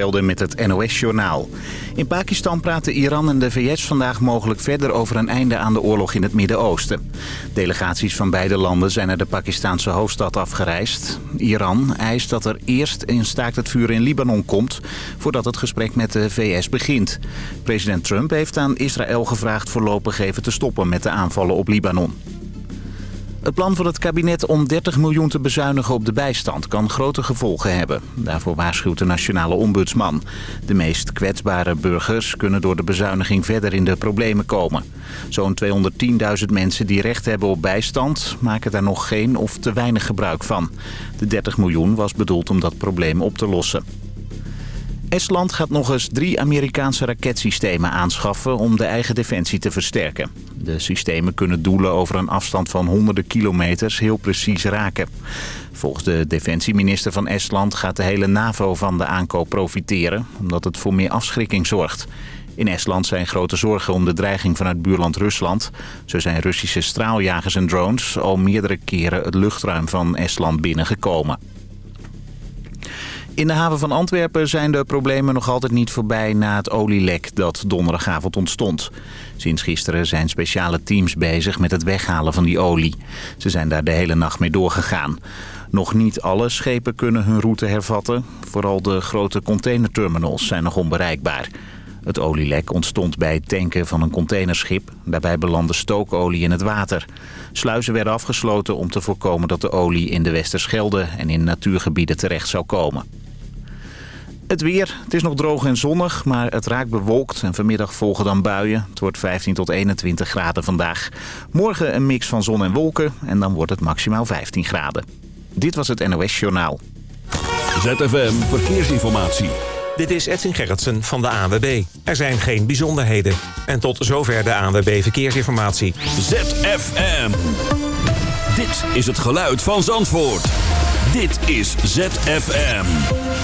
Velden met het NOS-journaal. In Pakistan praten Iran en de VS vandaag mogelijk verder over een einde aan de oorlog in het Midden-Oosten. Delegaties van beide landen zijn naar de Pakistanse hoofdstad afgereisd. Iran eist dat er eerst een staakt het vuur in Libanon komt voordat het gesprek met de VS begint. President Trump heeft aan Israël gevraagd voorlopig even te stoppen met de aanvallen op Libanon. Het plan van het kabinet om 30 miljoen te bezuinigen op de bijstand kan grote gevolgen hebben. Daarvoor waarschuwt de nationale ombudsman. De meest kwetsbare burgers kunnen door de bezuiniging verder in de problemen komen. Zo'n 210.000 mensen die recht hebben op bijstand maken daar nog geen of te weinig gebruik van. De 30 miljoen was bedoeld om dat probleem op te lossen. Estland gaat nog eens drie Amerikaanse raketsystemen aanschaffen om de eigen defensie te versterken. De systemen kunnen doelen over een afstand van honderden kilometers heel precies raken. Volgens de defensieminister van Estland gaat de hele NAVO van de aankoop profiteren, omdat het voor meer afschrikking zorgt. In Estland zijn grote zorgen om de dreiging vanuit buurland Rusland. Zo zijn Russische straaljagers en drones al meerdere keren het luchtruim van Estland binnengekomen. In de haven van Antwerpen zijn de problemen nog altijd niet voorbij na het olielek dat donderdagavond ontstond. Sinds gisteren zijn speciale teams bezig met het weghalen van die olie. Ze zijn daar de hele nacht mee doorgegaan. Nog niet alle schepen kunnen hun route hervatten. Vooral de grote containerterminals zijn nog onbereikbaar. Het olielek ontstond bij het tanken van een containerschip. Daarbij belandde stookolie in het water. Sluizen werden afgesloten om te voorkomen dat de olie in de Westerschelde en in natuurgebieden terecht zou komen. Het weer. Het is nog droog en zonnig, maar het raakt bewolkt. En vanmiddag volgen dan buien. Het wordt 15 tot 21 graden vandaag. Morgen een mix van zon en wolken. En dan wordt het maximaal 15 graden. Dit was het NOS Journaal. ZFM Verkeersinformatie. Dit is Edwin Gerritsen van de ANWB. Er zijn geen bijzonderheden. En tot zover de ANWB Verkeersinformatie. ZFM. Dit is het geluid van Zandvoort. Dit is ZFM.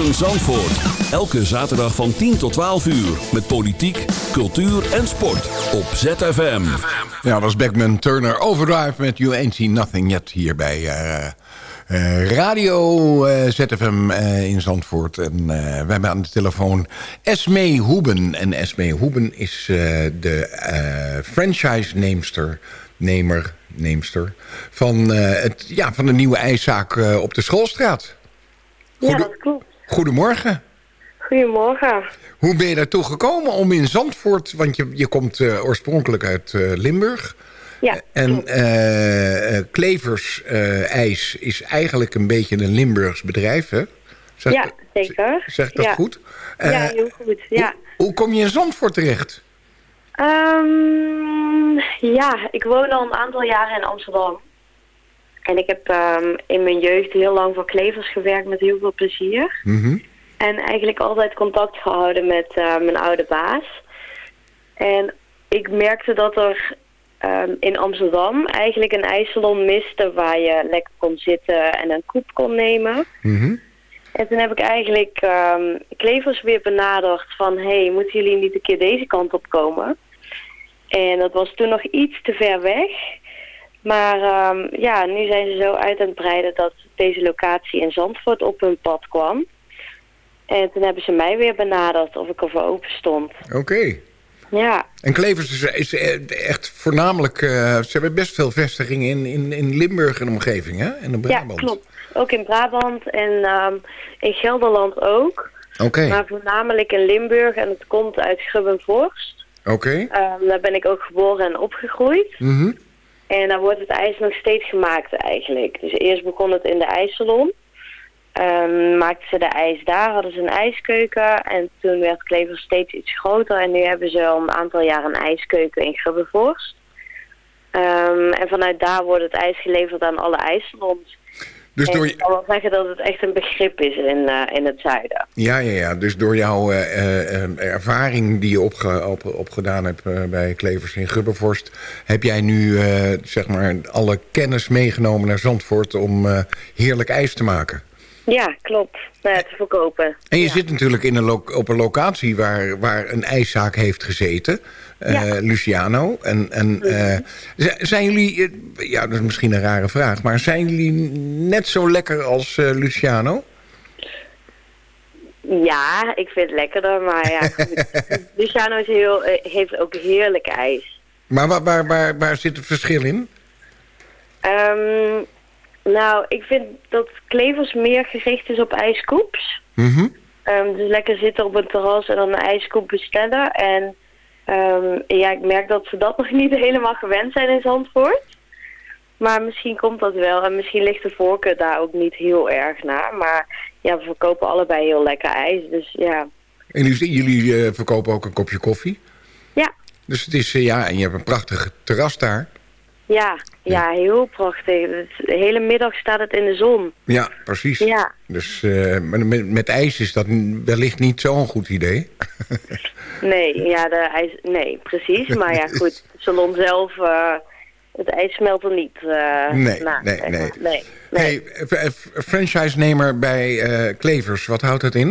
Goedemorgen Zandvoort. Elke zaterdag van 10 tot 12 uur. Met politiek, cultuur en sport. Op ZFM. Ja, dat was Beckman Turner Overdrive met You Ain't Seen Nothing Yet hier bij uh, uh, Radio uh, ZFM in Zandvoort. En we hebben aan de telefoon Esme Hoeben. En Esme Hoeben is de franchise-neemster, nemer, neemster van, het, ja, van de nieuwe ijszaak op de Schoolstraat. Goede, ja, dat klopt. Goedemorgen. Goedemorgen. Hoe ben je daartoe gekomen om in Zandvoort... want je, je komt uh, oorspronkelijk uit uh, Limburg... Ja, en uh, Klevers IJs is eigenlijk een beetje een Limburgs bedrijf, hè? Zeg, ja, zeker. Zeg ik dat ja. goed? ja, heel goed, ja. Hoe, hoe, kom je in Zandvoort terecht? Um, ja, ik woon al een aantal jaren in Amsterdam. En ik heb um, in mijn jeugd heel lang voor Klevers gewerkt met heel veel plezier. Mm -hmm. En eigenlijk altijd contact gehouden met uh, mijn oude baas. En ik merkte dat er um, in Amsterdam eigenlijk een ijssalon miste waar je lekker kon zitten en een koep kon nemen. Mm -hmm. En toen heb ik eigenlijk um, Klevers weer benaderd van... hé, hey, moeten jullie niet een keer deze kant op komen? En dat was toen nog iets te ver weg. Maar um, ja, nu zijn ze zo uit aan het breiden dat deze locatie in Zandvoort op hun pad kwam. En toen hebben ze mij weer benaderd of ik ervoor open stond. Oké. Okay. Ja. En Klevers is, echt voornamelijk... Uh, ze hebben best veel vestigingen in, in, in Limburg en omgeving, hè? En in Brabant. Ja, klopt. Ook in Brabant en um, in Gelderland ook. Oké. Okay. Maar voornamelijk in Limburg en het komt uit Grubbenvorst. Oké. Okay. Um, daar ben ik ook geboren en opgegroeid. Mm -hmm. En daar wordt het ijs nog steeds gemaakt eigenlijk. Dus eerst begon het in de ijssalon. Um, maakten ze de ijs daar, hadden ze een ijskeuken. En toen werd Klever steeds iets groter. En nu hebben ze al een aantal jaar een ijskeuken in Grubbevorst. Um, en vanuit daar wordt het ijs geleverd aan alle ijssalons. Dus door ik kan wel zeggen dat het echt een begrip is in, uh, in het zuiden. Ja, ja, ja. Dus door jouw uh, uh, ervaring die je opge op, opgedaan hebt bij Klevers in Grubbevorst... heb jij nu zeg maar alle kennis meegenomen naar Zandvoort om heerlijk ijs te maken? Ja, klopt. Nou, ja, te verkopen. En je ja. zit natuurlijk in een op een locatie waar, waar een ijszaak heeft gezeten. Ja. Luciano. En, en uh, zijn jullie, ja dat is misschien een rare vraag... maar zijn jullie net zo lekker als Luciano? Ja, ik vind het lekkerder, maar ja, Luciano is heel, heeft ook heerlijk ijs. Maar waar, waar, waar, waar zit het verschil in? Um, nou, ik vind dat Klevers meer gericht is op ijskoeps. Mm -hmm. um, dus lekker zitten op een terras en dan een ijskoep bestellen. En um, ja, ik merk dat ze dat nog niet helemaal gewend zijn in Zandvoort. Maar misschien komt dat wel. En misschien ligt de voorkeur daar ook niet heel erg naar. Maar ja, we verkopen allebei heel lekker ijs. Dus ja. En jullie, jullie uh, verkopen ook een kopje koffie? Ja. Dus het is, uh, ja, en je hebt een prachtig terras daar. Ja, ja, heel prachtig. De hele middag staat het in de zon. Ja, precies. Ja. Dus uh, met, met ijs is dat wellicht niet zo'n goed idee. nee, ja, de ijs, nee, precies. Maar ja, goed, de salon zelf, uh, het ijs smelt er niet uh, nee, na. Nee, nee. nee, nee. Hey, franchise-nemer bij Klevers, wat houdt dat in?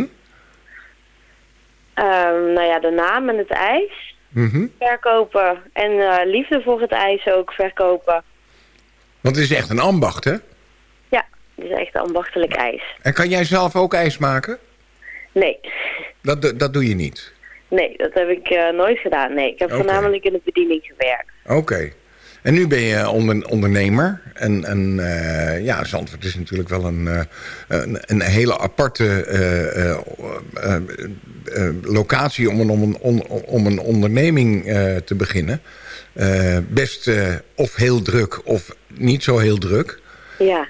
Um, nou ja, de naam en het ijs. Mm -hmm. Verkopen. En uh, liefde voor het ijs ook verkopen. Want het is echt een ambacht, hè? Ja, het is echt ambachtelijk ijs. En kan jij zelf ook ijs maken? Nee. Dat, dat doe je niet? Nee, dat heb ik uh, nooit gedaan. Nee, ik heb okay. voornamelijk in de bediening gewerkt. Oké. Okay. En nu ben je onder, ondernemer. En, en uh, ja, Zandvoort is natuurlijk wel een, uh, een, een, hele aparte uh, locatie om een, om een, on, om een onderneming te beginnen. Best of heel druk of niet zo heel druk. Ja.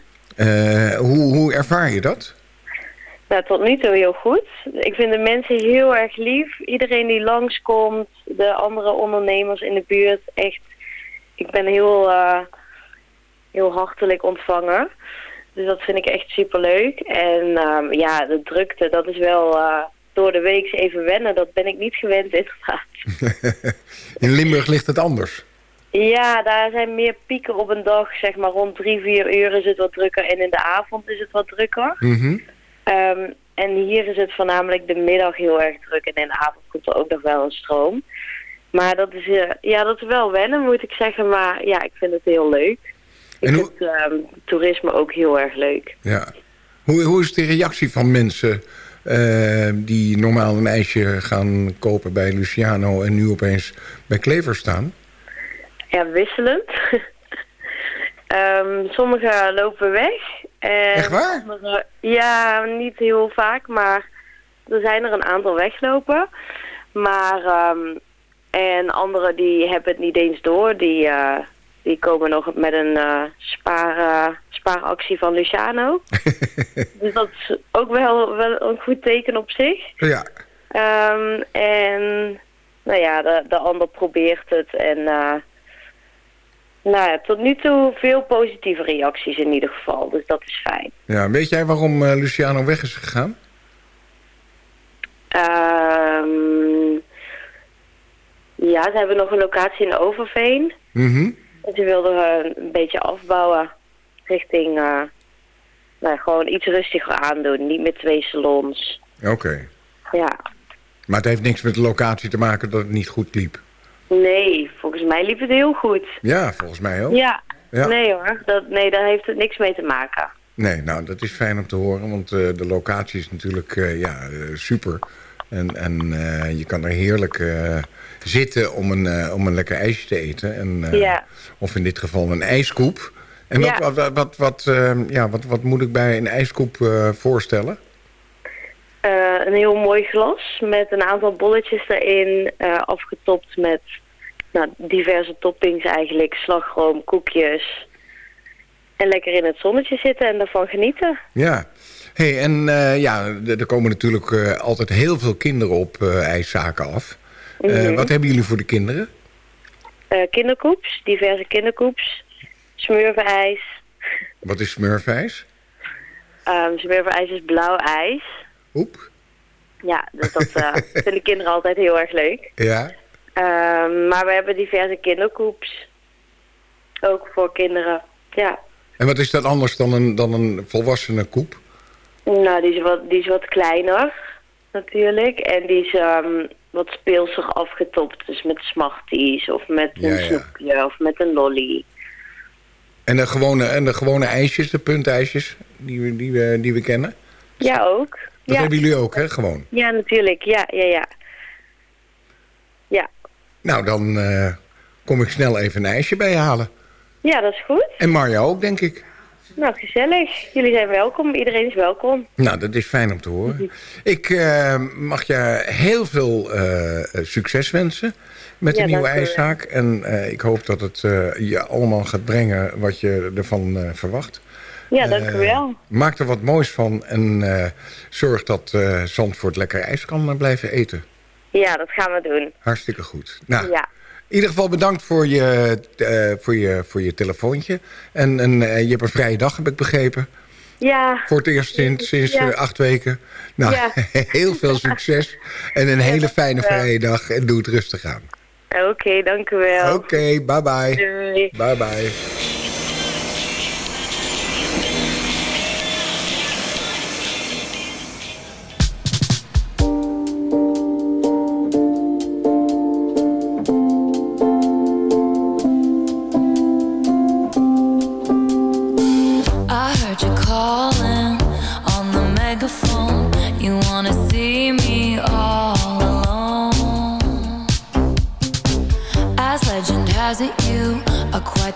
hoe, hoe ervaar je dat? Nou, tot nu toe heel goed. Ik vind de mensen heel erg lief. Iedereen die langskomt, de andere ondernemers in de buurt, echt ik ben heel, heel hartelijk ontvangen. Dus dat vind ik echt superleuk. En um, ja, de drukte, dat is wel door de week even wennen. Dat ben ik niet gewend inderdaad. In Limburg ligt het anders? Ja, daar zijn meer pieken op een dag. Zeg maar rond drie, vier uur is het wat drukker. En in de avond is het wat drukker. Mm -hmm. um, en hier is het voornamelijk de middag heel erg druk en in de avond komt er ook nog wel een stroom. Maar dat is, uh, ja, dat is wel wennen, moet ik zeggen. Maar ja, ik vind het heel leuk. Ik En hoe- vind ehm, toerisme ook heel erg leuk. Ja. Hoe, hoe is de reactie van mensen eh, die normaal een ijsje gaan kopen bij Luciano... en nu opeens bij Klever staan? Ja, wisselend. Ehm, sommigen lopen weg. En Echt waar? andere- ja, niet heel vaak, maar er zijn er een aantal weglopen. Maar, ehm, en anderen die hebben het niet eens door. Die, eh, die komen nog met een spaar, eh, spaaractie van Luciano. dus dat is ook wel, wel een goed teken op zich. Ja. Ehm, en nou ja, de, de ander probeert het. En eh, nou ja, tot nu toe veel positieve reacties in ieder geval. Dus dat is fijn. ja. Weet jij waarom eh, Luciano weg is gegaan? Ehm, ja, ze hebben nog een locatie in Overveen. Mhm. En ze wilden eh, een beetje afbouwen richting... eh, nou, gewoon iets rustiger aandoen. Niet met twee salons. Oké. Ja. Maar het heeft niks met de locatie te maken dat het niet goed liep? Nee, volgens mij liep het heel goed. Ja, volgens mij ook. Ja. Ja. Nee hoor, dat, nee, daar heeft het niks mee te maken. Nee, nou, dat is fijn om te horen, want eh, de locatie is natuurlijk eh, ja, super. En, en je kan er heerlijk zitten om een, om een lekker ijsje te eten. En, Ja. Of in dit geval een ijskoep. En wat, Ja. wat, wat, wat, eh, ja, wat, wat moet ik bij een ijskoep eh, voorstellen? Eh, een heel mooi glas met een aantal bolletjes erin, eh, afgetopt met nou, diverse toppings eigenlijk, slagroom, koekjes. En lekker in het zonnetje zitten en daarvan genieten. Ja. hey, en ja, er komen natuurlijk altijd heel veel kinderen op ijszaken af. Mhm. Wat hebben jullie voor de kinderen? Kinderkoeps, diverse kinderkoeps, smurfijs. Wat is smurfijs? Ehm smurfijs is blauw ijs. Oep. Ja, dus dat eh, vinden kinderen altijd heel erg leuk. Ja. Ehm, maar we hebben diverse kinderkoeps. Ook voor kinderen. Ja. En wat is dat anders dan een, dan een volwassene koep? Nou, die is wat, die is wat kleiner natuurlijk. En die is ehm, wat speelser afgetopt. Dus met smarties of met een Ja, ja. snoepje of met een lolly. En de gewone, en de gewone ijsjes, de puntijsjes, die we, die we, die we kennen? Ja, ook. Dat Ja. hebben jullie ook, hè? Gewoon. ja, natuurlijk. Ja, ja, ja. Ja. Nou, dan eh, kom ik snel even een ijsje bij je halen. ja, dat is goed. En Marja ook, denk ik. Nou, gezellig. Jullie zijn welkom. Iedereen is welkom. Nou, dat is fijn om te horen. Ik eh, mag je heel veel eh, eh, succes wensen met de Ja, nieuwe ijszaak. En ik hoop dat het je allemaal gaat brengen wat je ervan verwacht. Ja, dank u wel. Maak er wat moois van en zorg dat Zandvoort lekker ijs kan blijven eten. Ja, dat gaan we doen. Hartstikke goed. Nou, Ja. In ieder geval bedankt voor je, eh, voor je, voor je telefoontje. En, en eh, je hebt een vrije dag, heb ik begrepen. Ja, Voor het eerst sinds, sinds Ja. eh, acht weken. Nou, Ja. heel veel succes. En een hele fijne vrije dag. En doe het rustig aan. oké, dank u wel. Oké, bye bye. Doei. Bye bye.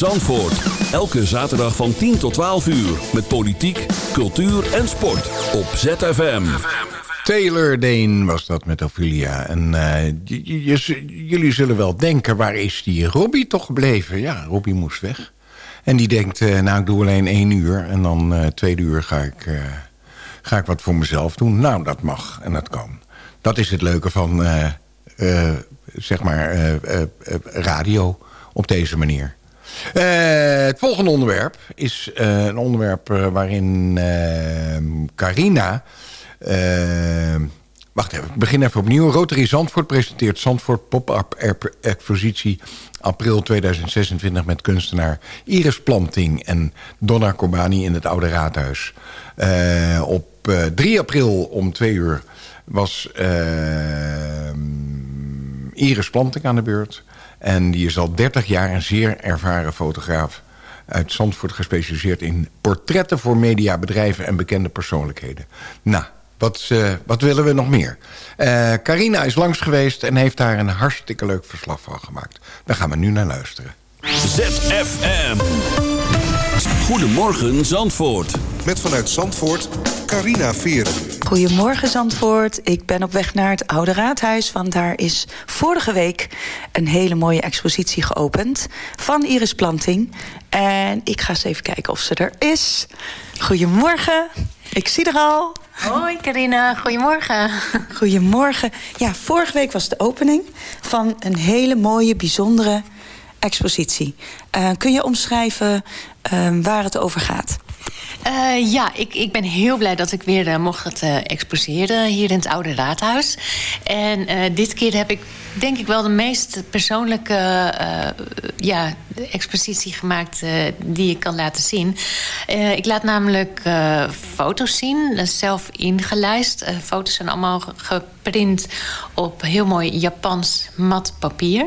Zandvoort. Elke zaterdag van 10 tot 12 uur. Met politiek, cultuur en sport. Op ZFM. Taylor Dane was dat met Ophelia. En eh, jullie zullen wel denken, waar is die Robbie toch gebleven? Ja, Robbie moest weg. En die denkt, eh, nou ik doe alleen één uur. En dan eh tweede uur ga ik, ga ik wat voor mezelf doen. Nou, dat mag en dat kan. Dat is het leuke van, zeg maar, radio op deze manier. Eh, het volgende onderwerp is eh, een onderwerp eh, waarin eh, Carina... eh, wacht even, ik begin even opnieuw. Rotary Zandvoort presenteert Zandvoort Pop-Up Expositie... april 2026 met kunstenaar Iris Planting en Donna Corbani in het Oude Raadhuis. Op eh, 3 april om 2 uur was eh, Iris Planting aan de beurt... En die is al 30 jaar een zeer ervaren fotograaf uit Zandvoort gespecialiseerd in portretten voor mediabedrijven en bekende persoonlijkheden. Nou, wat, eh, wat willen we nog meer? Eh, Carina is langs geweest en heeft daar een hartstikke leuk verslag van gemaakt. Daar gaan we nu naar luisteren. ZFM. Goedemorgen Zandvoort. Met vanuit Zandvoort, Carina Veren. Goedemorgen Zandvoort. Ik ben op weg naar het Oude Raadhuis... want daar is vorige week een hele mooie expositie geopend... van Iris Planting. En ik ga eens even kijken of ze er is. Goedemorgen. Ik zie er al. Hoi Carina, goedemorgen. Goedemorgen. Ja, vorige week was de opening van een hele mooie, bijzondere expositie. Eh, kun je omschrijven eh, waar het over gaat? Eh, ja, ik, ik ben heel blij dat ik weer eh, mocht eh, exposeren hier in het Oude Raadhuis. En dit keer heb ik denk ik wel de meest persoonlijke ja, expositie gemaakt die ik kan laten zien. Ik laat namelijk foto's zien, zelf ingelijst. Foto's zijn allemaal ge- geprint op heel mooi Japans mat papier.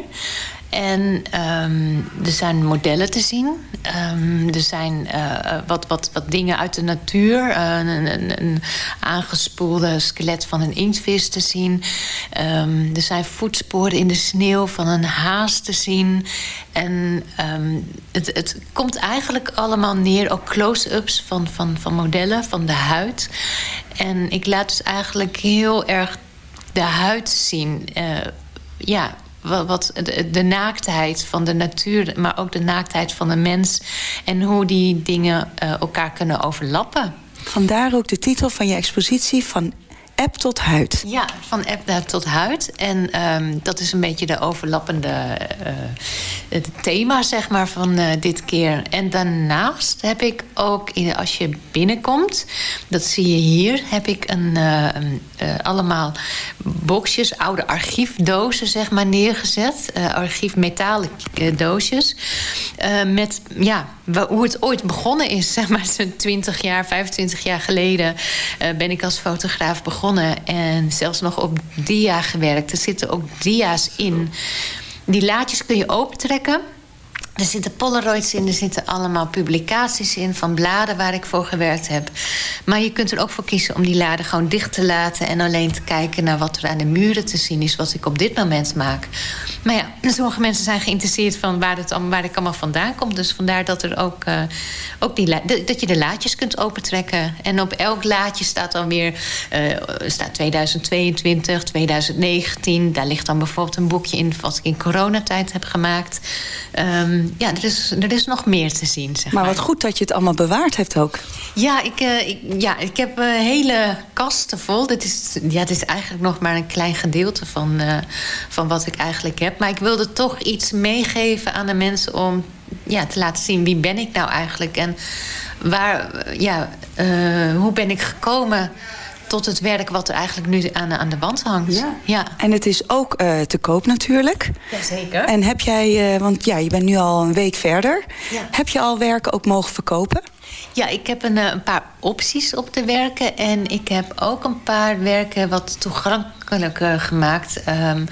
En ehm, er zijn modellen te zien. Ehm, er zijn eh, wat, wat, wat dingen uit de natuur. Eh, een, een, een aangespoelde skelet van een inktvis te zien. Ehm, er zijn voetsporen in de sneeuw van een haas te zien. En het, het komt eigenlijk allemaal neer, ook close-ups van, van, van modellen, van de huid. En ik laat dus eigenlijk heel erg de huid zien. Eh, ja, wat, de naaktheid van de natuur, maar ook de naaktheid van de mens. En hoe die dingen eh, elkaar kunnen overlappen. Vandaar ook de titel van je expositie van app tot huid. Ja, van app tot huid. En ehm, dat is een beetje de overlappende eh, het thema, zeg maar, van eh, dit keer. En daarnaast heb ik ook, als je binnenkomt... dat zie je hier, heb ik een, eh, allemaal boxjes... oude archiefdozen, zeg maar, neergezet. archiefmetalen doosjes. met, ja, hoe het ooit begonnen is, zeg maar, zo'n 20 jaar, 25 jaar geleden... ben ik als fotograaf begonnen en zelfs nog op dia gewerkt. Er zitten ook dia's in. Die laadjes kun je opentrekken. Er zitten polaroids in, er zitten allemaal publicaties in van bladen waar ik voor gewerkt heb. Maar je kunt er ook voor kiezen om die laden gewoon dicht te laten en alleen te kijken naar wat er aan de muren te zien is, wat ik op dit moment maak. Maar ja, sommige mensen zijn geïnteresseerd van waar het, waar het allemaal vandaan komt. Dus vandaar dat, er ook, uh, ook die dat je de laadjes kunt opentrekken. En op elk laadje staat dan weer uh, staat 2022, 2019. Daar ligt dan bijvoorbeeld een boekje in wat ik in coronatijd heb gemaakt. Um, ja, er is, er is nog meer te zien. Zeg maar, maar wat goed dat je het allemaal bewaard hebt ook. Ja, ik, uh, ik ja, ik heb uh, hele kasten vol. Dit is, ja, dit is eigenlijk nog maar een klein gedeelte van, uh, van wat ik eigenlijk heb. Maar ik wilde toch iets meegeven aan de mensen om ja, te laten zien wie ben ik nou eigenlijk. En waar, ja, hoe ben ik gekomen tot het werk wat er eigenlijk nu aan, aan de wand hangt. Ja. ja. En het is ook uh, te koop natuurlijk. Jazeker. En heb jij, uh, want ja, je bent nu al een week verder. Ja. Heb je al werken ook mogen verkopen? Ja, ik heb een, een, paar opties op de werken. En ik heb ook een paar werken wat gemaakt. Um,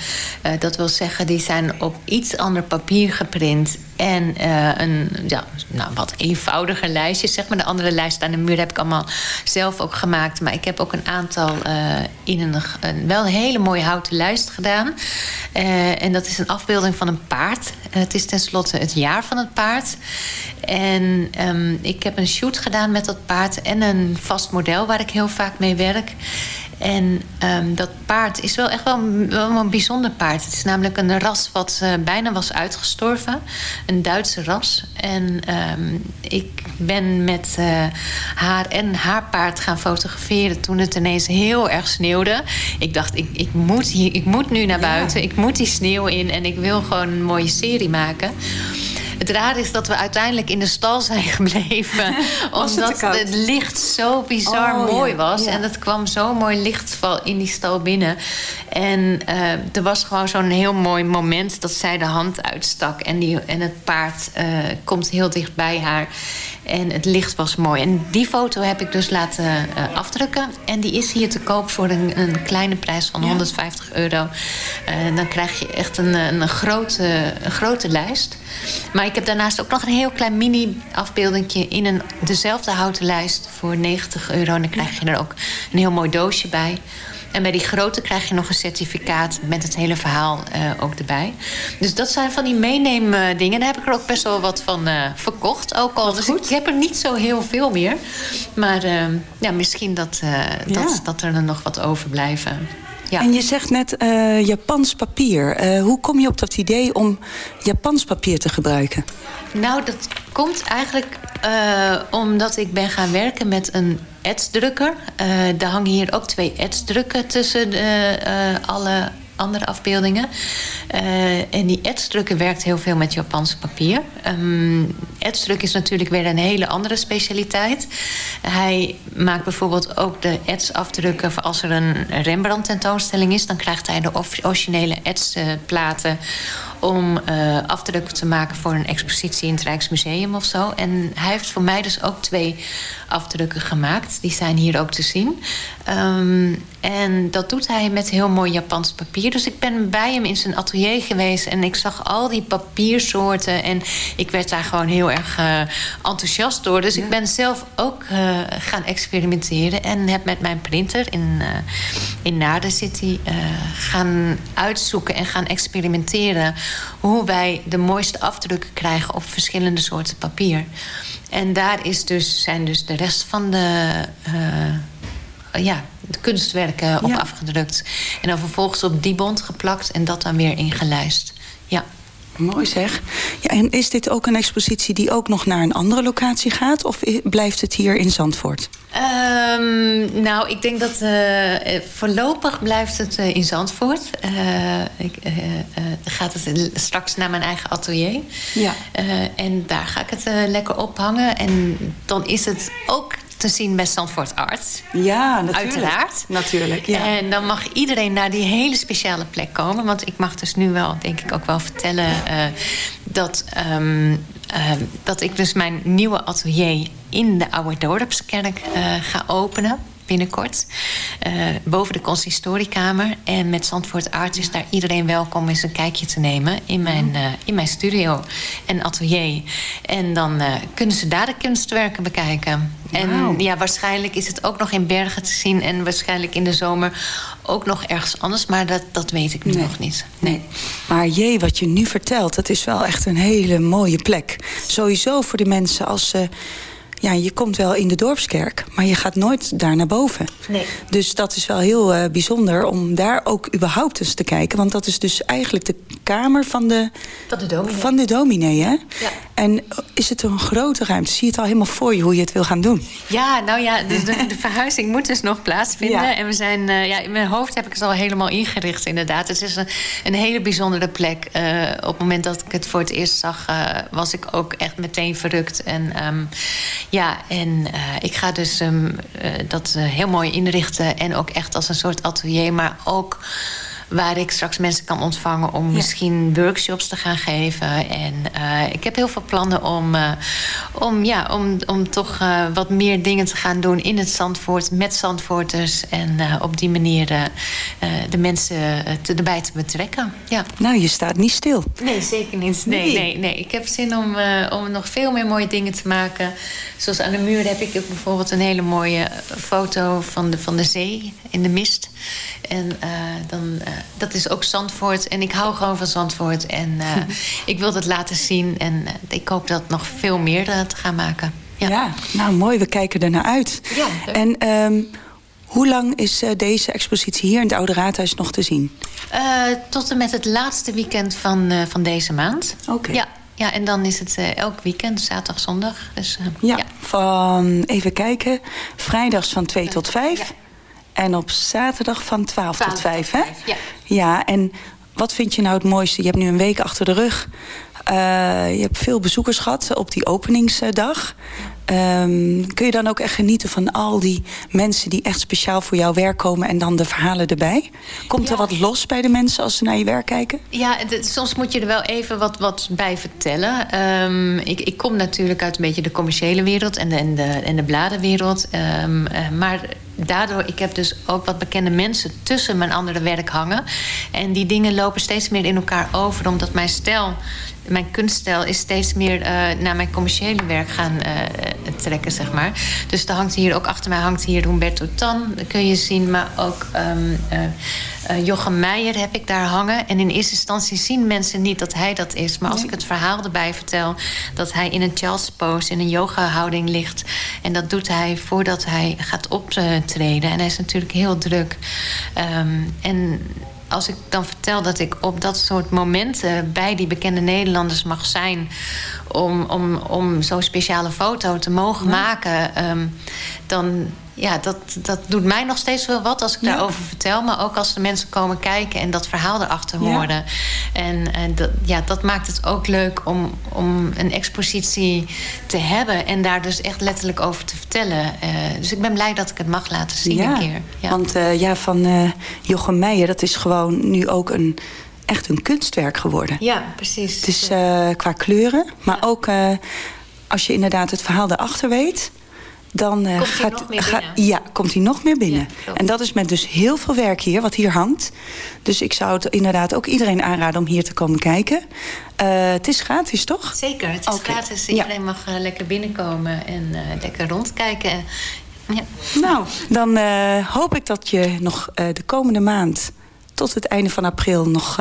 uh, dat wil zeggen, die zijn op iets ander papier geprint. En uh, een ja, nou, wat eenvoudiger lijstje. Zeg maar. De andere lijst aan de muur heb ik allemaal zelf ook gemaakt. Maar ik heb ook een aantal in een, een, wel hele mooie houten lijst gedaan. En dat is een afbeelding van een paard. het is tenslotte het jaar van het paard. En um, ik heb een shoot gedaan met dat paard. En een vast model waar ik heel vaak mee werk. En um, dat paard is wel echt wel, wel, een bijzonder paard. Het is namelijk een ras wat uh, bijna was uitgestorven. Een Duitse ras. En um, ik ben met uh, haar en haar paard gaan fotograferen... toen het ineens heel erg sneeuwde. Ik dacht, ik, ik, moet, hier, ik moet nu naar buiten. Ja. Ik moet die sneeuw in en ik wil gewoon een mooie serie maken. Het raar is dat we uiteindelijk in de stal zijn gebleven. omdat het, het, licht zo bizar oh, mooi was. Ja. En het kwam zo mooi lichtval in die stal binnen. En uh, er was gewoon zo'n heel mooi moment dat zij de hand uitstak. En, die, en het paard uh, komt heel dicht bij haar. En het licht was mooi. En die foto heb ik dus laten uh, afdrukken. En die is hier te koop voor een, een kleine prijs van ja. 150 euro. Uh, dan krijg je echt een, een, grote, een grote lijst. Maar ik heb daarnaast ook nog een heel klein mini-afbeeldingje... in een, dezelfde houten lijst voor 90 euro. En dan krijg je er ook een heel mooi doosje bij. En bij die grote krijg je nog een certificaat met het hele verhaal uh, ook erbij. Dus dat zijn van die meeneemdingen. Daar heb ik er ook best wel wat van uh, verkocht. Ook al. Dus ik heb er niet zo heel veel meer. Maar uh, ja, misschien dat, ja. dat, dat er nog wat overblijven. Ja. En je zegt net Japans papier. Hoe kom je op dat idee om Japans papier te gebruiken? Nou, dat komt eigenlijk omdat ik ben gaan werken met een etsdrukker. Uh, er hangen hier ook twee etsdrukken tussen de, uh, alle andere afbeeldingen. Uh, en die etsdrukken werkt heel veel met Japans papier. Um, is natuurlijk weer een hele andere specialiteit. Hij maakt bijvoorbeeld ook de etsafdrukken... voor als er een Rembrandt tentoonstelling is... dan krijgt hij de originele etsplaten om uh, afdrukken te maken voor een expositie in het Rijksmuseum of zo. En hij heeft voor mij dus ook twee afdrukken gemaakt. Die zijn hier ook te zien. Um, en dat doet hij met heel mooi Japans papier. Dus ik ben bij hem in zijn atelier geweest en ik zag al die papiersoorten. En ik werd daar gewoon heel erg uh, enthousiast door. Dus ja. ik ben zelf ook uh, gaan experimenteren. En heb met mijn printer in, in City gaan uitzoeken en gaan experimenteren. Hoe wij de mooiste afdrukken krijgen op verschillende soorten papier. En daar is dus, zijn dus de rest van de ja, de kunstwerken op ja. afgedrukt. En dan vervolgens op die bond geplakt en dat dan weer ingelijst. Ja. Mooi zeg. Ja, en is dit ook een expositie die ook nog naar een andere locatie gaat? Of blijft het hier in Zandvoort? Ehm, nou, ik denk dat eh, eh, voorlopig blijft het eh, in Zandvoort. Ik, gaat het straks naar mijn eigen atelier. Ja. En daar ga ik het lekker ophangen. En dan is het ook te zien bij Zandvoort Arts. Ja, natuurlijk. Uiteraard. Natuurlijk, ja. En dan mag iedereen naar die hele speciale plek komen. Want ik mag dus nu wel, denk ik, ook wel vertellen... eh, dat, ehm, ehm, dat ik dus mijn nieuwe atelier in de Oude Dorpskerk eh, ga openen binnenkort. eh, boven de consistoriekamer. En met Zandvoort Art is daar iedereen welkom eens een kijkje te nemen... in mijn, eh, in mijn studio en atelier. En dan eh, kunnen ze daar de kunstwerken bekijken. En ja, waarschijnlijk is het ook nog in Bergen te zien... en waarschijnlijk in de zomer ook nog ergens anders. Maar dat, dat weet ik nu Nee. nog niet. Nee. Maar jee, wat je nu vertelt, dat is wel echt een hele mooie plek. Sowieso voor de mensen als ze... Ja, je komt wel in de dorpskerk, maar je gaat nooit daar naar boven. Nee. Dus dat is wel heel eh, bijzonder om daar ook überhaupt eens te kijken. Want dat is dus eigenlijk de kamer van de, Van de dominee. van de dominee, hè? Ja. En is het een grote ruimte? Zie je het al helemaal voor je hoe je het wil gaan doen? Ja, nou ja, de, de, de verhuizing moet dus nog plaatsvinden. Ja. En we zijn, eh, ja, in mijn hoofd heb ik het al helemaal ingericht, inderdaad. Het is een, een hele bijzondere plek. Eh, op het moment dat ik het voor het eerst zag, eh, was ik ook echt meteen verrukt. En ehm, ja, en eh, ik ga dus ehm, eh, dat eh, heel mooi inrichten. En ook echt als een soort atelier, maar ook waar ik straks mensen kan ontvangen om misschien workshops te gaan geven. En eh, ik heb heel veel plannen om, eh, om, ja, om, om toch eh, wat meer dingen te gaan doen in het Zandvoort met Zandvoorters. En op die manier de mensen te, erbij te betrekken. Ja. Nou, je staat niet stil. Nee, zeker niet. Nee, Nee. nee, nee. Ik heb zin om, om nog veel meer mooie dingen te maken. Zoals aan de muur heb ik ook bijvoorbeeld een hele mooie foto van de, van de zee in de mist. En dan, dat is ook Zandvoort. En ik hou gewoon van Zandvoort. En eh, ik wil dat laten zien. En eh, ik hoop dat nog veel meer eh, te gaan maken. Ja. nou mooi, we kijken er naar uit. Ja, en ehm, hoe lang is eh, deze expositie hier in het Oude Raadhuis nog te zien? Eh, tot en met het laatste weekend van, eh, van deze maand. Oké. Ja, ja, en dan is het eh, elk weekend, zaterdag, zondag. Dus, eh, Ja, van even kijken. Vrijdags van 2 tot 5. En op zaterdag van 12, 12 tot 5, tot hè? ja. Ja, en wat vind je nou het mooiste? Je hebt nu een week achter de rug. Eh, je hebt veel bezoekers gehad op die openingsdag. Ehm, kun je dan ook echt genieten van al die mensen die echt speciaal voor jouw werk komen en dan de verhalen erbij? Komt er wat los bij de mensen als ze naar je werk kijken? Ja, soms moet je er wel even wat, wat bij vertellen. Ehm, ik, ik kom natuurlijk uit een beetje de commerciële wereld en de, en de, en de bladenwereld. Ehm, eh, maar daardoor, ik heb dus ook wat bekende mensen tussen mijn andere werk hangen. En die dingen lopen steeds meer in elkaar over, omdat mijn stijl... Mijn kunststijl is steeds meer eh, naar mijn commerciële werk gaan eh, trekken, zeg maar. Dus er hangt hier ook achter mij hangt hier Humberto Tan, dat kun je zien. Maar ook eh, Jochem Meijer heb ik daar hangen. En in eerste instantie zien mensen niet dat hij dat is. Maar als ik het verhaal erbij vertel... dat hij in een child's pose, in een yoga-houding ligt... en dat doet hij voordat hij gaat optreden. En hij is natuurlijk heel druk. Ehm, en als ik dan vertel dat ik op dat soort momenten bij die bekende Nederlanders mag zijn. om, om, om zo'n speciale foto te mogen maken. ehm, dan. Ja, dat, dat doet mij nog steeds wel wat als ik Ja. daarover vertel. Maar ook als de mensen komen kijken en dat verhaal erachter horen. En, en dat, ja, dat maakt het ook leuk om, om een expositie te hebben. En daar dus echt letterlijk over te vertellen. Eh, dus ik ben blij dat ik het mag laten zien een keer. Ja. Want eh, ja, van eh, Jochem Meijer, dat is gewoon nu ook een, echt een kunstwerk geworden. ja, precies. Het is eh, qua kleuren, maar ook eh, als je inderdaad het verhaal daarachter weet... Dan eh, Komt hij gaat, nog meer ga- binnen? ja, komt hij nog meer binnen. Ja, en dat is met dus heel veel werk hier, wat hier hangt. Dus ik zou het inderdaad ook iedereen aanraden om hier te komen kijken. Eh, het is gratis, toch? Zeker, het is gratis. Ja. Iedereen mag eh, lekker binnenkomen en lekker rondkijken. Ja. Nou, dan hoop ik dat je nog de komende maand tot het einde van april nog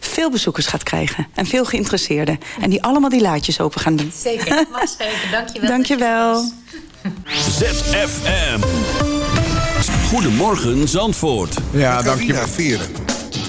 veel bezoekers gaat krijgen. En veel geïnteresseerden. En die allemaal die laadjes open gaan doen. Zeker, mag zeker. Dankjewel. Dankjewel. ZFM. Goedemorgen Zandvoort. Ja, dankjewel. Veren.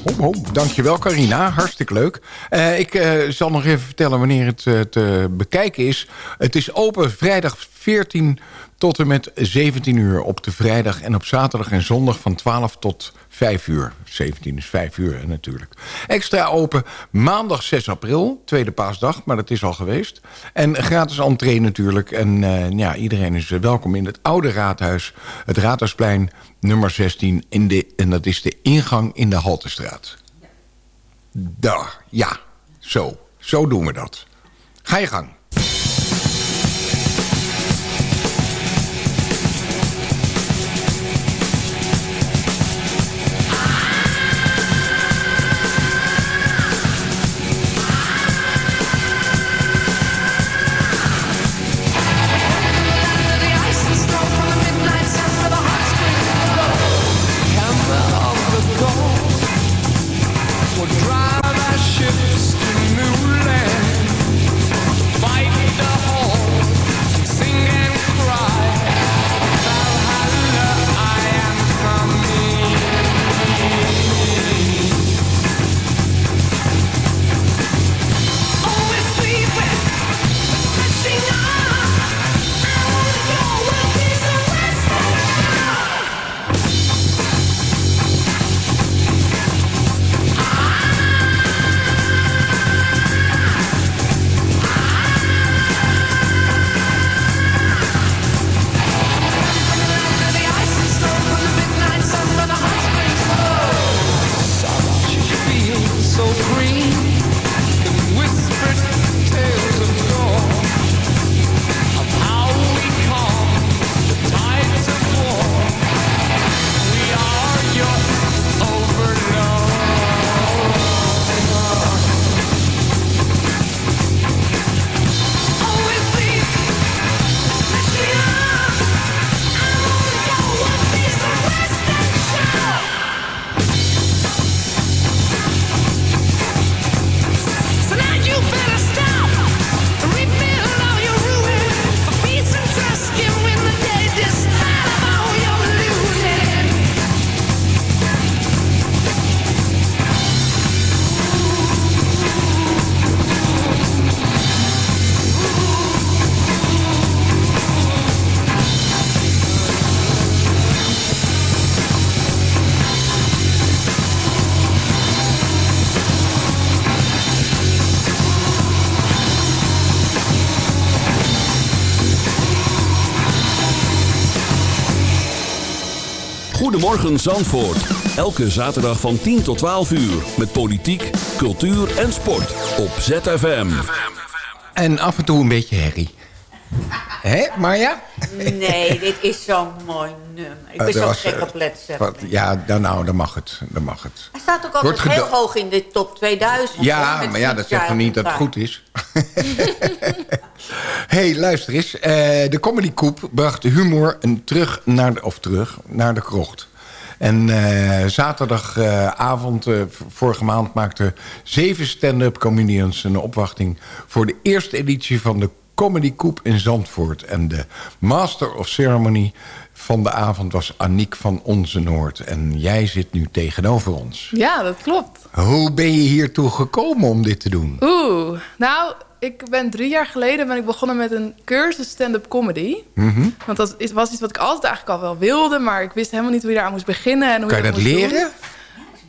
Hom, hom. Dankjewel Carina, hartstikke leuk. Eh, ik eh, zal nog even vertellen wanneer het eh, te bekijken is. Het is open vrijdag 14 tot en met 17 uur op de vrijdag... en op zaterdag en zondag van 12 tot 5 uur. 17 is 5 uur natuurlijk. Extra open maandag 6 april, tweede paasdag, maar dat is al geweest. En gratis entree natuurlijk. En uh, ja, iedereen is welkom in het oude raadhuis. Het Raadhuisplein nummer 16. In de, en dat is de ingang in de Haltestraat. Daar, ja. Zo, zo doen we dat. Ga je gang. Goedemorgen Zandvoort. Elke zaterdag van 10 tot 12 uur. Met politiek, cultuur en sport. Op ZFM. En af en toe een beetje herrie. Hé, Marja? Nee, dit is zo'n mooi nummer. Ik ben Uh, zo gek eh, op Led Zeppelin. Wat- Ja, dan, nou, dan mag het. Dan mag het. Hij staat ook altijd Wordt heel hoog in de top 2000. Ja, maar ja, dat zegt nog niet dat het goed is. hey, luister eens. Eh, de Comedy Coop bracht de humor een terug naar de, of terug naar de krocht. En eh, zaterdagavond, eh, v- vorige maand, maakten zeven stand-up comedians een opwachting... voor de eerste editie van de Comedy Coop in Zandvoort. En de Master of Ceremony van de avond was Aniek van Onze Noord. En jij zit nu tegenover ons. Ja, dat klopt. Hoe ben je hiertoe gekomen om dit te doen? Oeh, nou, ik ben drie jaar geleden ben ik begonnen met een cursus stand-up comedy. Mhm. Want dat is- was iets wat ik altijd eigenlijk al wel wilde, maar ik wist helemaal niet hoe je daar aan moest beginnen. En hoe Kan je dat moest leren?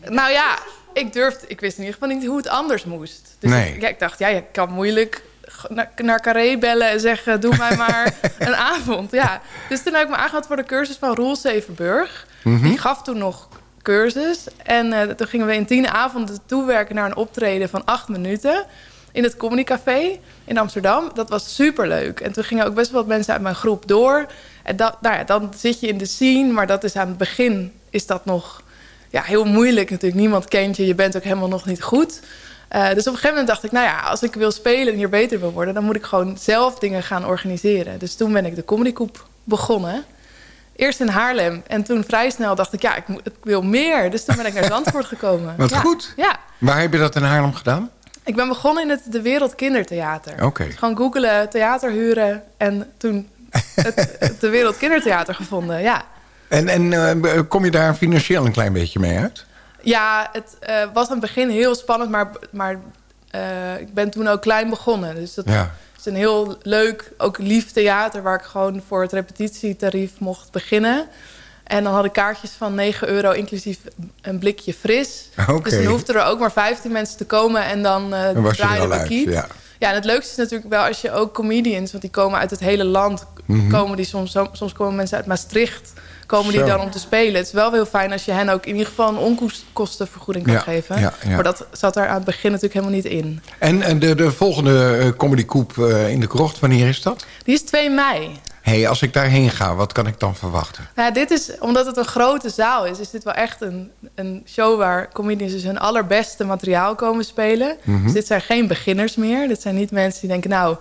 doen. Nou ja, ik durfde, ik wist in ieder geval niet hoe het anders moest. Dus Nee. ik, ja, ik dacht, ja, je kan moeilijk naar, naar Carré bellen en zeggen, doe mij maar een avond. Ja. Dus toen heb ik me aangemeld voor de cursus van Roel Zevenburg. Mhm. Die gaf toen nog cursus. En eh, toen gingen we in tien avonden toewerken naar een optreden van acht minuten. In het Comedy Café in Amsterdam. Dat was superleuk. En toen gingen ook best wel wat mensen uit mijn groep door. En dat, nou ja, dan zit je in de scene. Maar dat is aan het begin is dat nog ja, heel moeilijk natuurlijk. Niemand kent je. Je bent ook helemaal nog niet goed. Eh, dus op een gegeven moment dacht ik, nou ja, als ik wil spelen en hier beter wil worden, dan moet ik gewoon zelf dingen gaan organiseren. Dus toen ben ik de Comedy Coop begonnen. Eerst in Haarlem en toen vrij snel dacht ik, ja, ik, ik wil meer. Dus toen ben ik naar Zandvoort gekomen. Wat Ja. goed. Ja, Waar heb je dat in Haarlem gedaan? ik ben begonnen in het De Wereld Kindertheater. Oké. Dus gewoon googelen, theater huren en toen het, het De Wereld Kindertheater gevonden. Ja. En, en eh, kom je daar financieel een klein beetje mee uit? Ja, het eh, was aan het begin heel spannend, maar, maar eh, ik ben toen ook klein begonnen. Dus dat Ja. is een heel leuk, ook lief theater... waar ik gewoon voor het repetitietarief mocht beginnen. En dan had ik kaartjes van 9 euro, inclusief een blikje fris. Dus dan hoefden er ook maar 15 mensen te komen en dan je er draaide de kiet. ja. Ja, en het leukste is natuurlijk wel als je ook comedians... want die komen uit het hele land. Mhm. Komen die soms, soms komen mensen uit Maastricht... komen die Zo. dan om te spelen. Het is wel heel fijn als je hen ook in ieder geval... een onkostenvergoeding kan Ja, geven. ja, ja. Maar dat zat er aan het begin natuurlijk helemaal niet in. En, en de, de volgende eh, Comedy Coop eh, in de krocht, wanneer is dat? Die is 2 mei. hey, als ik daarheen ga, wat kan ik dan verwachten? Nou, dit is, omdat het een grote zaal is... is dit wel echt een, een show waar comedians... dus hun allerbeste materiaal komen spelen. Mhm. Dus dit zijn geen beginners meer. Dit zijn niet mensen die denken... nou,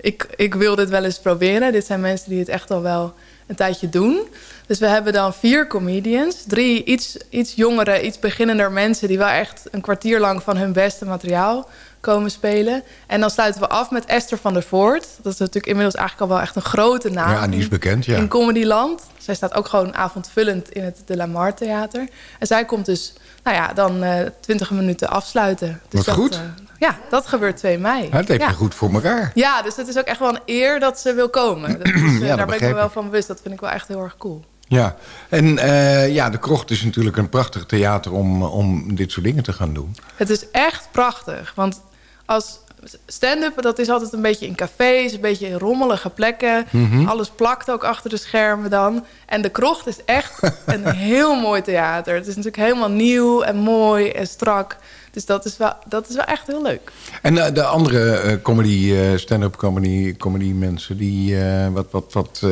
ik, ik wil dit wel eens proberen. Dit zijn mensen die het echt al wel een tijdje doen. Dus we hebben dan vier comedians. Drie iets, iets jongere, iets beginnender mensen... die wel echt een kwartier lang van hun beste materiaal komen spelen. En dan sluiten we af met Esther van der Voort. Dat is natuurlijk inmiddels eigenlijk al wel echt een grote naam. ja, die is bekend, ja. In Comedyland. Zij staat ook gewoon avondvullend in het De La Mar Theater. En zij komt dus, nou ja, dan eh 20 minuten afsluiten. Dus Wat goed. Dat, eh, ja, dat gebeurt 2 mei. Dat heb ja. je goed voor elkaar. Ja, dus het is ook echt wel een eer dat ze wil komen. Dat daar ben ik me wel van bewust. Dat vind ik wel echt heel erg cool. Ja, en eh, ja, de krocht is natuurlijk een prachtig theater om, om dit soort dingen te gaan doen. Het is echt prachtig. Want als stand-up, dat is altijd een beetje in cafés, een beetje in rommelige plekken. Mhm. Alles plakt ook achter de schermen dan. En de krocht is echt een heel mooi theater. Het is natuurlijk helemaal nieuw en mooi en strak. Dus dat is wel, dat is wel echt heel leuk. En eh, de andere eh, comedy, stand-up comedy, comedy mensen, die, wat, wat, wat,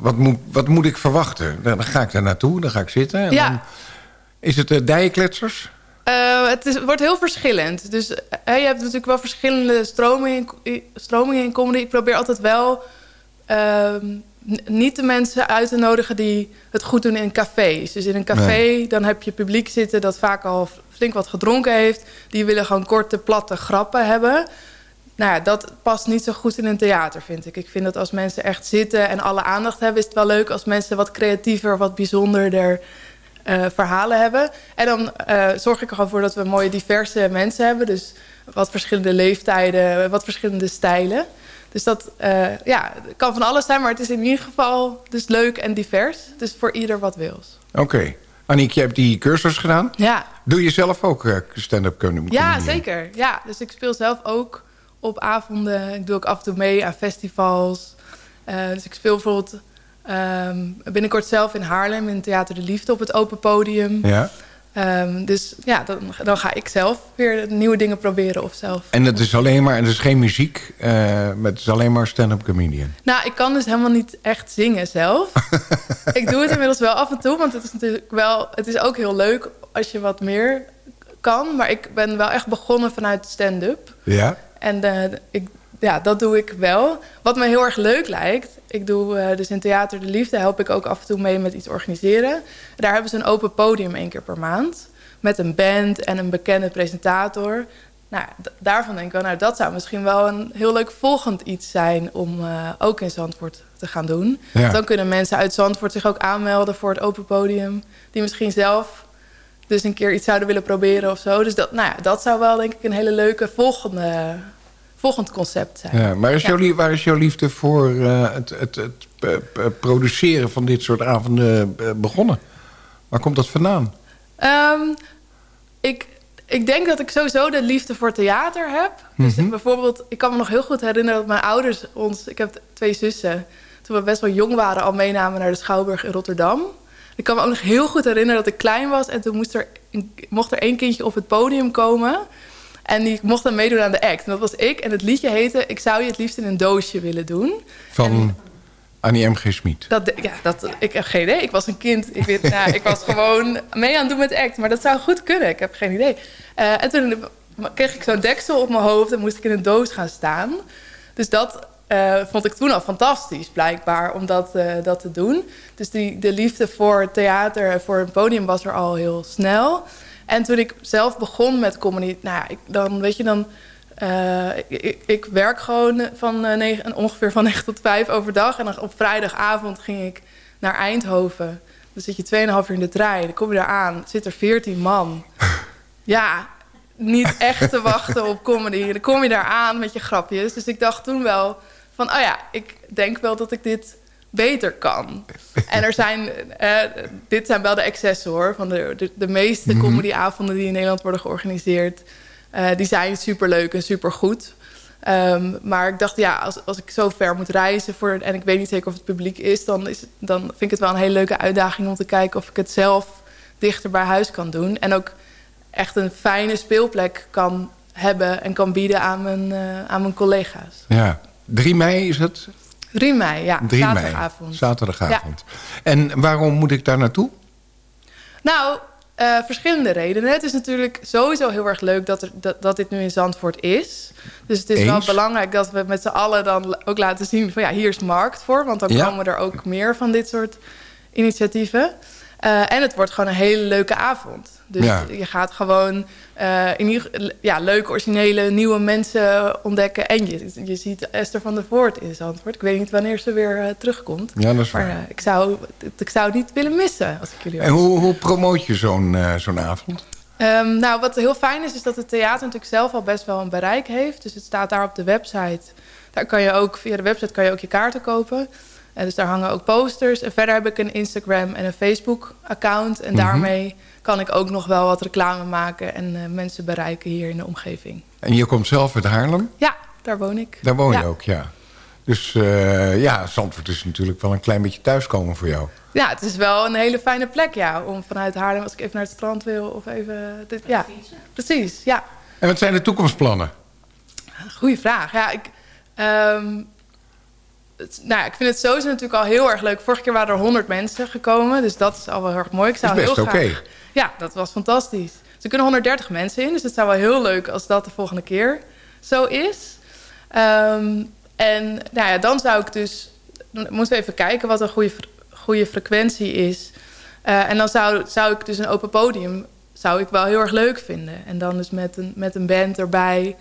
wat, moet, wat moet ik verwachten? Dan ga ik daar naartoe, dan ga ik zitten. En Ja. dan is het uh, dijenkletsers? Eh, het, is, het wordt heel verschillend. Dus eh, je hebt natuurlijk wel verschillende stromingen, in- stromingen in comedy. Ik probeer altijd wel ehm, niet de mensen uit te nodigen die het goed doen in cafés. Dus in een café, Nee. dan heb je publiek zitten dat vaak al flink wat gedronken heeft. Die willen gewoon korte, platte grappen hebben. Nou ja, dat past niet zo goed in een theater, vind ik. Ik vind dat als mensen echt zitten en alle aandacht hebben... is het wel leuk als mensen wat creatiever, wat bijzonderder eh, verhalen hebben. En dan eh, zorg ik er gewoon voor dat we mooie diverse mensen hebben. Dus wat verschillende leeftijden, wat verschillende stijlen. Dus dat eh, ja, kan van alles zijn, maar het is in ieder geval dus leuk en divers. Dus voor ieder wat wils. Oké. Aniek, je hebt die cursus gedaan. Ja, Doe je zelf ook stand-up comedy? ja zeker. Ja, dus ik speel zelf ook op avonden. Ik doe ook af en toe mee aan festivals. Eh, dus ik speel bijvoorbeeld ehm, binnenkort zelf in Haarlem... in Theater de Liefde op het open podium. Ja. Ehm, dus ja, dan, dan ga ik zelf weer nieuwe dingen proberen of zelf. En het is alleen maar, en het is geen muziek, maar het is alleen maar stand-up comedian. Nou, ik kan dus helemaal niet echt zingen zelf. ik doe het inmiddels wel af en toe, want het is natuurlijk wel... Het is ook heel leuk als je wat meer kan. Maar ik ben wel echt begonnen vanuit stand-up. Ja? En eh, ik, ja, dat doe ik wel. Wat me heel erg leuk lijkt... Ik doe eh, dus in Theater de Liefde help ik ook af en toe mee met iets organiseren. Daar hebben ze een open podium één keer per maand. Met een band en een bekende presentator. Nou, daarvan denk ik wel, nou, dat zou misschien wel een heel leuk volgend iets zijn... om eh, ook in Zandvoort te gaan doen. Ja. Dan kunnen mensen uit Zandvoort zich ook aanmelden voor het open podium. Die misschien zelf dus een keer iets zouden willen proberen of zo. Dus dat, nou ja, dat zou wel denk ik een hele leuke volgende, volgend concept zijn. Ja, maar is Ja. jouw, waar is jouw liefde voor eh, het, het, het eh, eh, produceren van dit soort avonden begonnen? Waar komt dat vandaan? Ehm, ik, ik denk dat ik sowieso de liefde voor theater heb. Dus Mhm. bijvoorbeeld, ik kan me nog heel goed herinneren dat mijn ouders ons... Ik heb twee zussen. Toen we best wel jong waren al meenamen naar de Schouwburg in Rotterdam. Ik kan me ook nog heel goed herinneren dat ik klein was... en toen moest er, een- mocht er één kindje op het podium komen... En die mocht dan meedoen aan de act. En dat was ik. En het liedje heette... Ik zou je het liefst in een doosje willen doen. Van Annie M.G. Smit. Dat, ja, dat, ik heb geen idee. Ik was een kind. Ik, weet, nou, ik was gewoon mee aan het doen met act. Maar dat zou goed kunnen. Ik heb geen idee. Eh, en toen kreeg ik zo'n deksel op mijn hoofd... en moest ik in een doos gaan staan. Dus dat eh, vond ik toen al fantastisch, blijkbaar, om dat, eh, dat te doen. Dus die, de liefde voor theater en voor het podium was er al heel snel. En toen ik zelf begon met comedy... Nou ja, ik, dan weet je, dan... eh, ik, werk gewoon van, eh, negen, ongeveer van 9 tot 5 overdag. En dan op vrijdagavond ging ik naar Eindhoven Dan zit je 2,5 uur in de trein. Dan kom je daar aan. Zit er 14 man. Ja, niet echt te wachten op comedy. Dan kom je daar aan met je grapjes. Dus ik dacht toen wel van... oh ja, ik denk wel dat ik dit beter kan. En er zijn... eh, dit zijn wel de excessen hoor. Van de, de, de meeste Mhm. comedyavonden die in Nederland worden georganiseerd... eh, die zijn superleuk en supergoed. Ehm, maar ik dacht, ja, als, als ik zo ver moet reizen... Voor, en ik weet niet zeker of het publiek is... Dan, is het, dan vind ik het wel een hele leuke uitdaging om te kijken... of ik het zelf dichter bij huis kan doen. En ook echt een fijne speelplek kan hebben... en kan bieden aan mijn, eh, aan mijn collega's. Ja. 3 mei is het? 3 mei, ja. 3 mei. zaterdagavond. Zaterdagavond. En waarom moet ik daar naartoe? Nou, eh, verschillende redenen. Het is natuurlijk sowieso heel erg leuk dat, er, dat, dat dit nu in Zandvoort is. Dus het is wel belangrijk dat we met z'n allen dan ook laten zien... van ja, hier is markt voor. Want dan Ja. komen er ook meer van dit soort initiatieven. Eh, en het wordt gewoon een hele leuke avond. Dus Ja. je gaat gewoon eh, in ieder, ja, leuke, originele, nieuwe mensen ontdekken. En je, je ziet Esther van der Voort in Zandvoort. Ik weet niet wanneer ze weer eh, terugkomt. Ja, dat is maar waar. eh, ik, zou, ik zou het niet willen missen als ik jullie En hoe, hoe promoot je zo'n zo'n avond? Ehm, nou, wat heel fijn is, is dat het theater natuurlijk zelf al best wel een bereik heeft. Dus het staat daar op de website. Daar kan je ook, via de website kan je ook je kaarten kopen. En dus daar hangen ook posters. En verder heb ik een Instagram en een Facebook-account. En Mhm. daarmee kan ik ook nog wel wat reclame maken... en eh, mensen bereiken hier in de omgeving. En je komt zelf uit Haarlem? Ja, daar woon ik. Daar woon je Ja. ook, ja. Dus eh, ja, Zandvoort is natuurlijk wel een klein beetje thuiskomen voor jou. Ja, het is wel een hele fijne plek, ja. Om vanuit Haarlem, als ik even naar het strand wil of even... Dit, ja, precies, ja. En wat zijn de toekomstplannen? Goeie vraag. Ja, ik, ehm, het- nou, ja, ik vind het sowieso natuurlijk al heel erg leuk. Vorige keer waren er 100 mensen gekomen, dus dat is al wel heel erg mooi. Ik zou heel best graag. oké. Ja, dat was fantastisch. Dus er kunnen 130 mensen in, dus het zou wel heel leuk als dat de volgende keer zo is. Ehm, en nou ja, dan zou ik dus. Moeten even kijken wat een goede, goede frequentie is. Eh, en dan zou, zou ik dus een open podium zou ik wel heel erg leuk vinden. En dan dus met een, met een band erbij.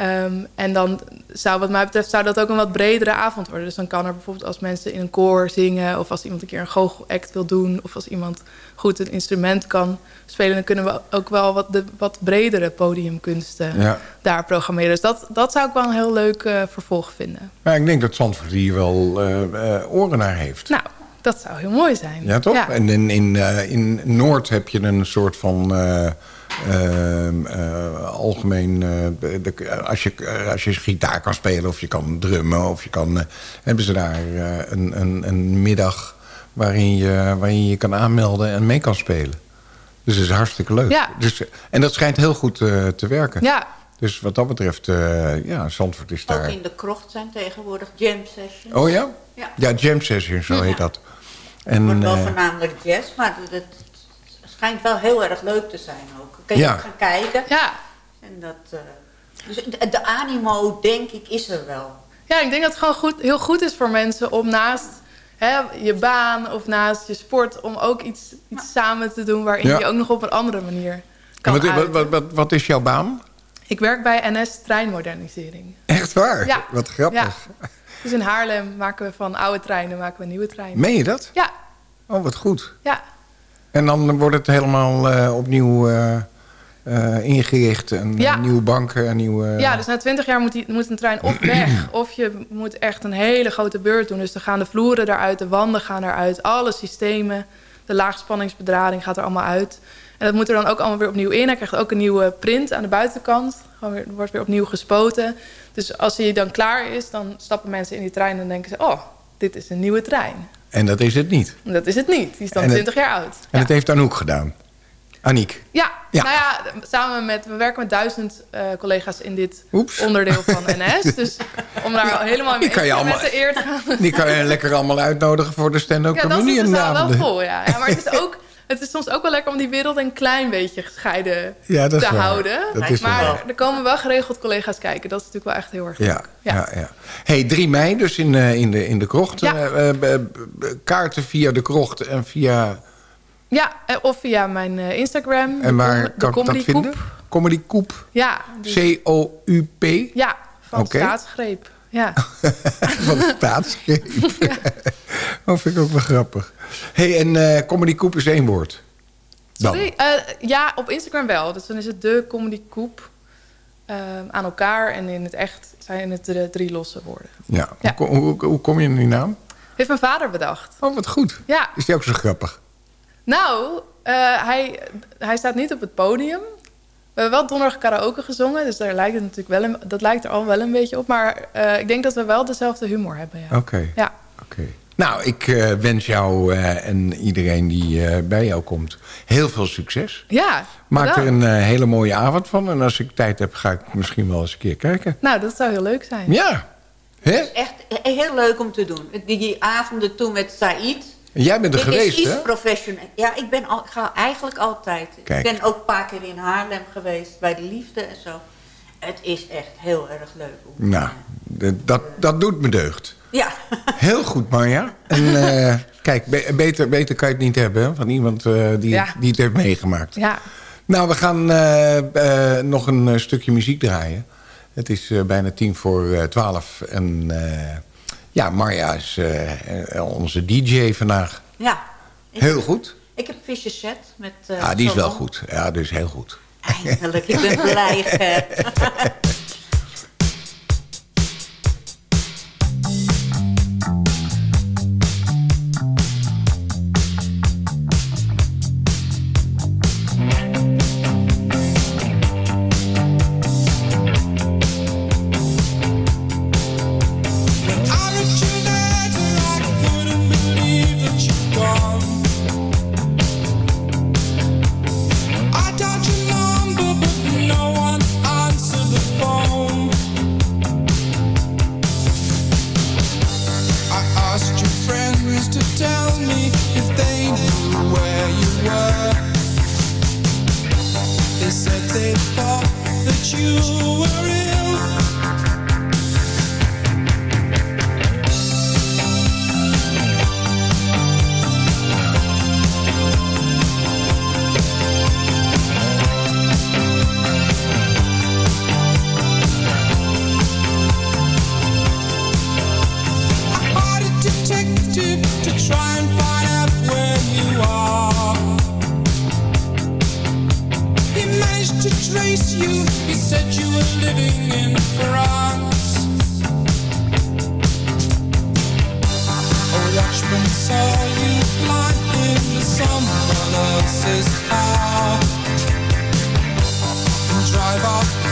Ehm, en dan zou wat mij betreft zou dat ook een wat bredere avond worden. Dus dan kan er bijvoorbeeld als mensen in een koor zingen... of als iemand een keer een goochelact wil doen... of als iemand goed een instrument kan spelen... dan kunnen we ook wel wat, de, wat bredere podiumkunsten Ja. daar programmeren. Dus dat, dat zou ik wel een heel leuk eh, vervolg vinden. Maar ik denk dat Zandvoort hier wel eh, eh, oren naar heeft. Nou, dat zou heel mooi zijn. Ja, toch? En in, in, in Noord heb je een soort van algemeen... eh, de- als, je, eh, als je gitaar kan spelen of je kan drummen... of je kan, eh, hebben ze daar eh, een, een, een middag waarin je, waarin je kan aanmelden en mee kan spelen. Dus dat is hartstikke leuk. Ja. Dus, en dat schijnt heel goed eh, te werken. Ja. Dus wat dat betreft, eh, ja, Zandvoort is Ook daar... in de krocht zijn tegenwoordig jam sessions. Oh ja? Ja. Ja, jam session, zo Ja. heet dat. Het En, wordt wel eh, voornamelijk jazz, maar het, het schijnt wel heel erg leuk te zijn ook. Kun je Ja. ook gaan kijken. Ja. En dat, eh, dus de, de animo, denk ik, is er wel. Ja, ik denk dat het gewoon goed, heel goed is voor mensen om naast hè, je baan of naast je sport... om ook iets, iets samen te doen waarin Ja. je ook nog op een andere manier kan wat, wat, wat, wat, wat is jouw baan? Ik werk bij NS Treinmodernisering. Echt waar? Ja. Wat grappig. Ja. Dus in Haarlem maken we van oude treinen maken we nieuwe treinen. Meen je dat? Ja, Oh, wat goed. ja. En dan wordt het helemaal eh, opnieuw eh, eh, ingericht. En Ja. eh, nieuwe banken en nieuwe... Ja, dus na twintig jaar moet, die, moet een trein of weg... of je moet echt een hele grote beurt doen. Dus dan gaan de vloeren eruit, de wanden gaan eruit... alle systemen, de laagspanningsbedrading gaat er allemaal uit. En dat moet er dan ook allemaal weer opnieuw in. Hij krijgt ook een nieuwe print aan de buitenkant. Gewoon weer, wordt weer opnieuw gespoten. Dus als hij dan klaar is, dan stappen mensen in die trein... en denken ze, oh, dit is een nieuwe trein. En dat is het niet. Dat is het niet. Die is dan En het- 20 jaar oud. En dat heeft Anouk gedaan. Aniek. Ja, Ja. nou ja, samen met, we werken met duizend eh, collega's in dit Oeps. onderdeel van NS. Dus om daar helemaal die kan je met allemaal- de eer te gaan. Die kan je lekker allemaal uitnodigen voor de stand-up Ja, zit comedian de zaal wel vol, ja. ja. Maar het is ook, het is soms ook wel lekker om die wereld een klein beetje gescheiden Ja, dat is te waar. houden. Dat is maar wel. er komen wel geregeld collega's kijken. Dat is natuurlijk wel echt heel erg leuk. Ja, ja. Ja, Hey, 3 mei dus in, eh, in, de, in de krocht. Ja. Eh, kaarten via de krocht en via... Ja, eh, of via mijn eh, Instagram. En waar de, kan ik Comedy dat vinden? Comedy Coop. Ja, dus- C-O-U-P. ja van Oké. staatsgreep. Ja. Van staatsgreep. dat vind ik ook wel grappig. hey, en eh Comedy Coop is één woord. Dan. Sorry? Ja, op Instagram wel. Dus dan is het de Comedy Coop aan elkaar. En in het echt zijn het de drie losse woorden. Ja. Hoe, kom- hoe, hoe kom je in die naam? Heeft mijn vader bedacht. Oh, wat goed. Ja. Is die ook zo grappig? Nou, eh, hij, hij staat niet op het podium. We hebben wel donderdag karaoke gezongen. Dus daar lijkt het natuurlijk wel een, dat lijkt er al wel een beetje op. Maar eh, ik denk dat we wel dezelfde humor hebben. Ja. Oké. Ja. Oké. Nou, ik eh, wens jou eh, en iedereen die eh, bij jou komt heel veel succes. Ja, Maak er een hele mooie avond van. En als ik tijd heb, ga ik misschien wel eens een keer kijken. Nou, dat zou heel leuk zijn. Ja. Hè? Echt heel leuk om te doen. Die, die avonden toen met Said. Jij bent er Dit geweest, is iets hè? professioneel. Ja, ik ben al, ik ga eigenlijk altijd. Kijk. Ik ben ook een paar keer in Haarlem geweest bij de liefde en zo. Het is echt heel erg leuk. Om, Nou, d- dat, dat doet me deugd. Ja, Heel goed, Marja. En eh, kijk, be- beter, beter kan je het niet hebben hè, van iemand eh, die, Ja. die het heeft meegemaakt. Ja. Nou, we gaan eh, eh, nog een eh, stukje muziek draaien. Het is eh, bijna tien voor eh, twaalf. En eh, ja, Marja is eh, eh, onze DJ vandaag. ja. Heel goed. Ik heb Fischer Set met... eh, Ja, die is wel goed. Ja, is heel goed. Eindelijk, ik ben blij.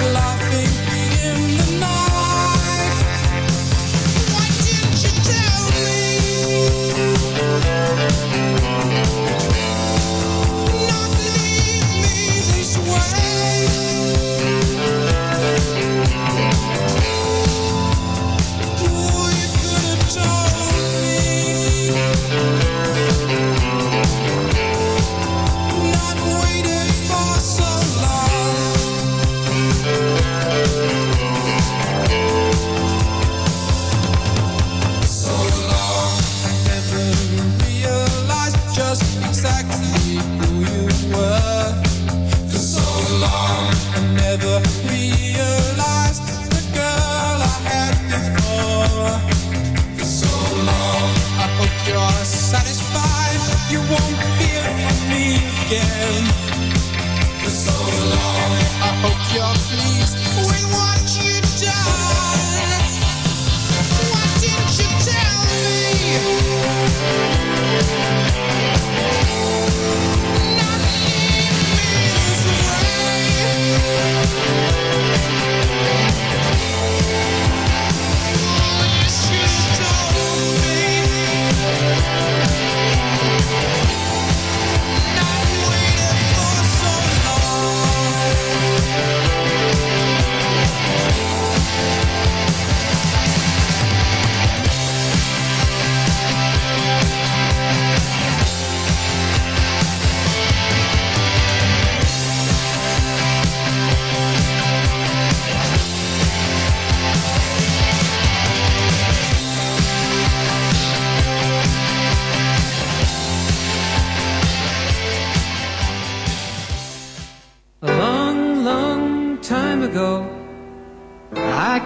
laughing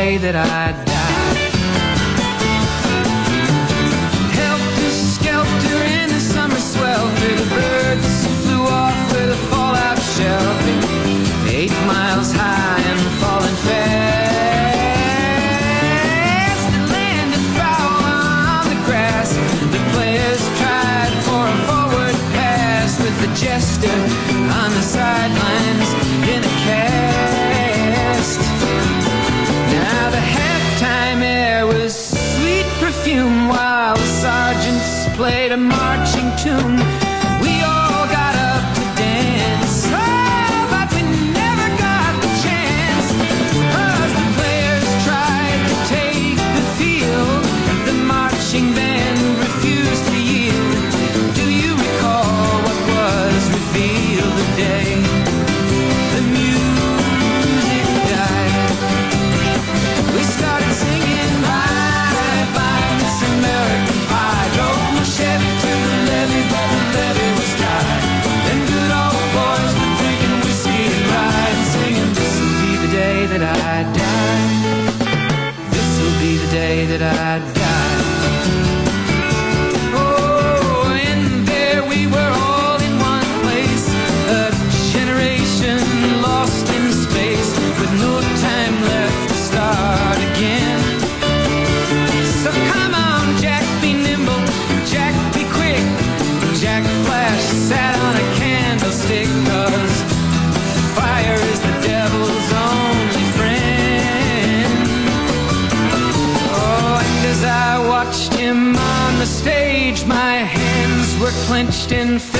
way that I played a dressed in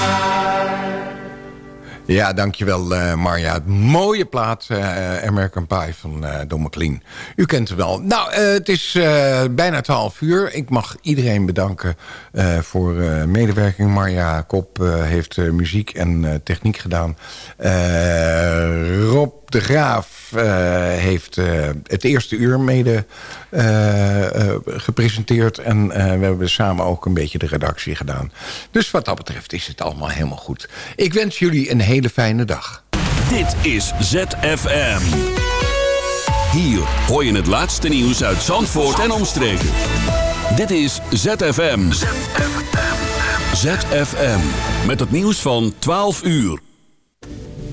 Ja, dankjewel uh, Marja. Mooie plaat, uh, American Pie van uh, Don McLean. U kent hem wel. Nou, het is bijna twaalf uur. Ik mag iedereen bedanken voor medewerking. Marja Kop heeft muziek en techniek gedaan. Rob de Graaf heeft het eerste uur mede gepresenteerd. En we hebben samen ook een beetje de redactie gedaan. Dus wat dat betreft is het allemaal helemaal goed. Ik wens jullie een hele fijne dag. Dit is ZFM. Hier hoor je het laatste nieuws uit Zandvoort en omstreken. Dit is ZFM. ZFM. Met het nieuws van 12 uur.